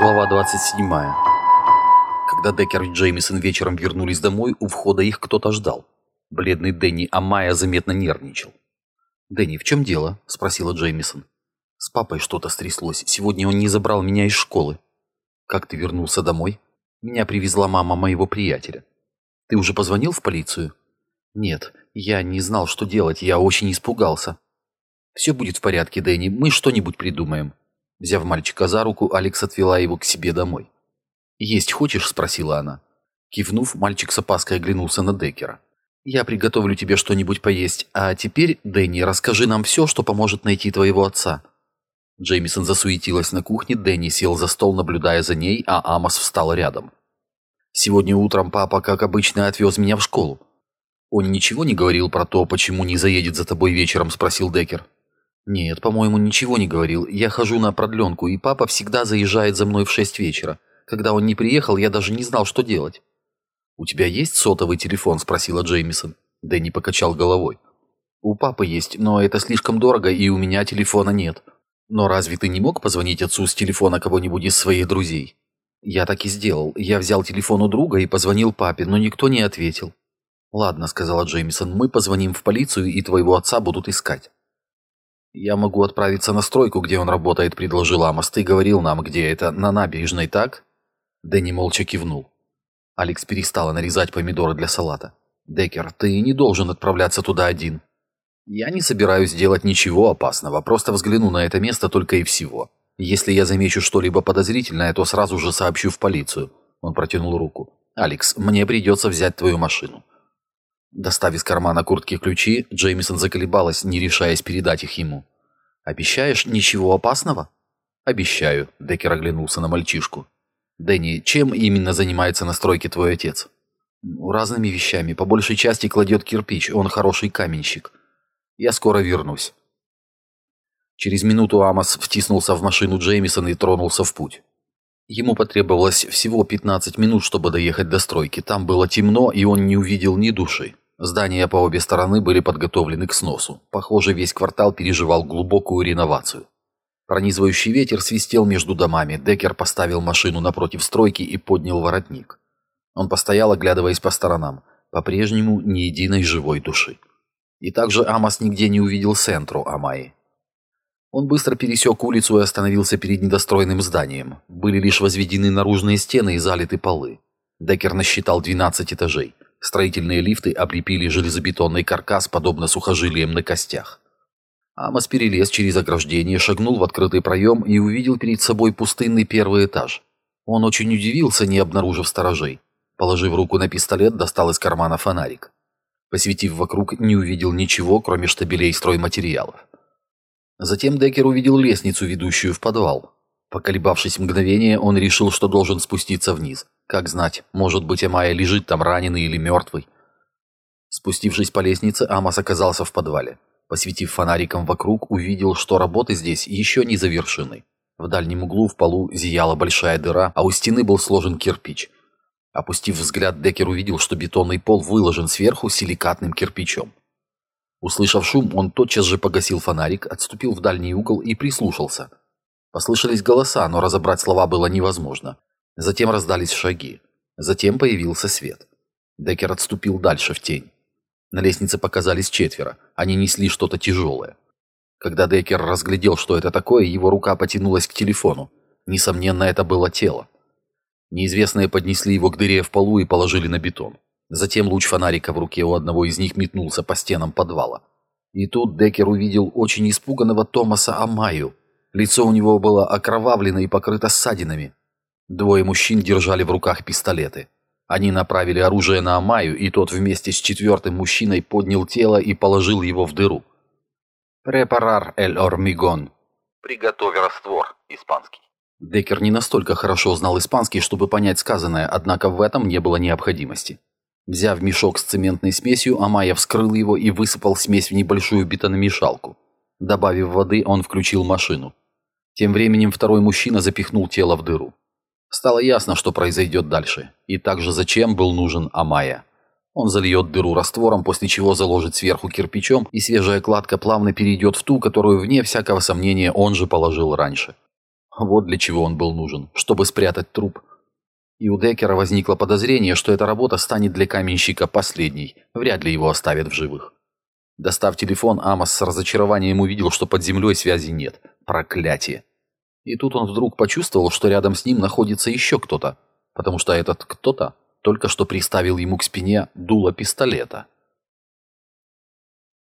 Глава 27. Когда Деккер и Джеймисон вечером вернулись домой, у входа их кто-то ждал. Бледный Дэнни Амая заметно нервничал. «Дэнни, в чем дело?» – спросила Джеймисон. «С папой что-то стряслось. Сегодня он не забрал меня из школы». «Как ты вернулся домой?» «Меня привезла мама моего приятеля». «Ты уже позвонил в полицию?» «Нет, я не знал, что делать. Я очень испугался». «Все будет в порядке, Дэнни. Мы что-нибудь придумаем». Взяв мальчика за руку, Алекс отвела его к себе домой. «Есть хочешь?» – спросила она. Кивнув, мальчик с опаской оглянулся на Деккера. «Я приготовлю тебе что-нибудь поесть, а теперь, Дэнни, расскажи нам все, что поможет найти твоего отца». Джеймисон засуетилась на кухне, Дэнни сел за стол, наблюдая за ней, а Амос встал рядом. «Сегодня утром папа, как обычно, отвез меня в школу». «Он ничего не говорил про то, почему не заедет за тобой вечером?» – спросил Деккер. «Нет, по-моему, ничего не говорил. Я хожу на продленку, и папа всегда заезжает за мной в шесть вечера. Когда он не приехал, я даже не знал, что делать». «У тебя есть сотовый телефон?» – спросила Джеймисон. Дэнни покачал головой. «У папы есть, но это слишком дорого, и у меня телефона нет. Но разве ты не мог позвонить отцу с телефона кого-нибудь из своих друзей?» «Я так и сделал. Я взял телефон у друга и позвонил папе, но никто не ответил». «Ладно», – сказала Джеймисон, – «мы позвоним в полицию, и твоего отца будут искать». «Я могу отправиться на стройку, где он работает», – предложил Амос. «Ты говорил нам, где это, на набережной, так?» Дэнни молча кивнул. Алекс перестала нарезать помидоры для салата. «Деккер, ты не должен отправляться туда один». «Я не собираюсь делать ничего опасного, просто взгляну на это место только и всего. Если я замечу что-либо подозрительное, то сразу же сообщу в полицию». Он протянул руку. «Алекс, мне придется взять твою машину». Достав из кармана куртки ключи, Джеймисон заколебалась, не решаясь передать их ему. «Обещаешь, ничего опасного?» «Обещаю», — Деккер оглянулся на мальчишку. «Дэнни, чем именно занимается на стройке твой отец?» «Разными вещами. По большей части кладет кирпич. Он хороший каменщик. Я скоро вернусь». Через минуту Амос втиснулся в машину Джеймисона и тронулся в путь. Ему потребовалось всего 15 минут, чтобы доехать до стройки. Там было темно, и он не увидел ни души. Здания по обе стороны были подготовлены к сносу. Похоже, весь квартал переживал глубокую реновацию. Пронизывающий ветер свистел между домами. Деккер поставил машину напротив стройки и поднял воротник. Он постоял, оглядываясь по сторонам. По-прежнему ни единой живой души. И также Амос нигде не увидел Сентру Амайи. Он быстро пересек улицу и остановился перед недостроенным зданием. Были лишь возведены наружные стены и залиты полы. Деккер насчитал 12 этажей. Строительные лифты облепили железобетонный каркас, подобно сухожилиям на костях. Амос перелез через ограждение, шагнул в открытый проем и увидел перед собой пустынный первый этаж. Он очень удивился, не обнаружив сторожей. Положив руку на пистолет, достал из кармана фонарик. Посветив вокруг, не увидел ничего, кроме штабелей стройматериалов. Затем Деккер увидел лестницу, ведущую в подвал. Поколебавшись мгновение, он решил, что должен спуститься вниз. Как знать, может быть, Амая лежит там раненый или мертвый. Спустившись по лестнице, Амос оказался в подвале. Посветив фонариком вокруг, увидел, что работы здесь еще не завершены. В дальнем углу в полу зияла большая дыра, а у стены был сложен кирпич. Опустив взгляд, Деккер увидел, что бетонный пол выложен сверху силикатным кирпичом. Услышав шум, он тотчас же погасил фонарик, отступил в дальний угол и прислушался. Послышались голоса, но разобрать слова было невозможно. Затем раздались шаги. Затем появился свет. Деккер отступил дальше в тень. На лестнице показались четверо. Они несли что-то тяжелое. Когда Деккер разглядел, что это такое, его рука потянулась к телефону. Несомненно, это было тело. Неизвестные поднесли его к дыре в полу и положили на бетон. Затем луч фонарика в руке у одного из них метнулся по стенам подвала. И тут Деккер увидел очень испуганного Томаса Амаю. Лицо у него было окровавлено и покрыто ссадинами. Двое мужчин держали в руках пистолеты. Они направили оружие на Амаю, и тот вместе с четвертым мужчиной поднял тело и положил его в дыру. «Препарар эль ормигон». «Приготовь раствор», испанский. Деккер не настолько хорошо знал испанский, чтобы понять сказанное, однако в этом не было необходимости. Взяв мешок с цементной смесью, Амая вскрыл его и высыпал смесь в небольшую бетономешалку. Добавив воды, он включил машину. Тем временем второй мужчина запихнул тело в дыру. Стало ясно, что произойдет дальше, и также зачем был нужен Амая. Он зальет дыру раствором, после чего заложит сверху кирпичом, и свежая кладка плавно перейдет в ту, которую, вне всякого сомнения, он же положил раньше. Вот для чего он был нужен, чтобы спрятать труп. И у Деккера возникло подозрение, что эта работа станет для каменщика последней, вряд ли его оставят в живых. Достав телефон, Амос с разочарованием увидел, что под землей связи нет. Проклятие. И тут он вдруг почувствовал, что рядом с ним находится еще кто-то, потому что этот кто-то только что приставил ему к спине дуло пистолета.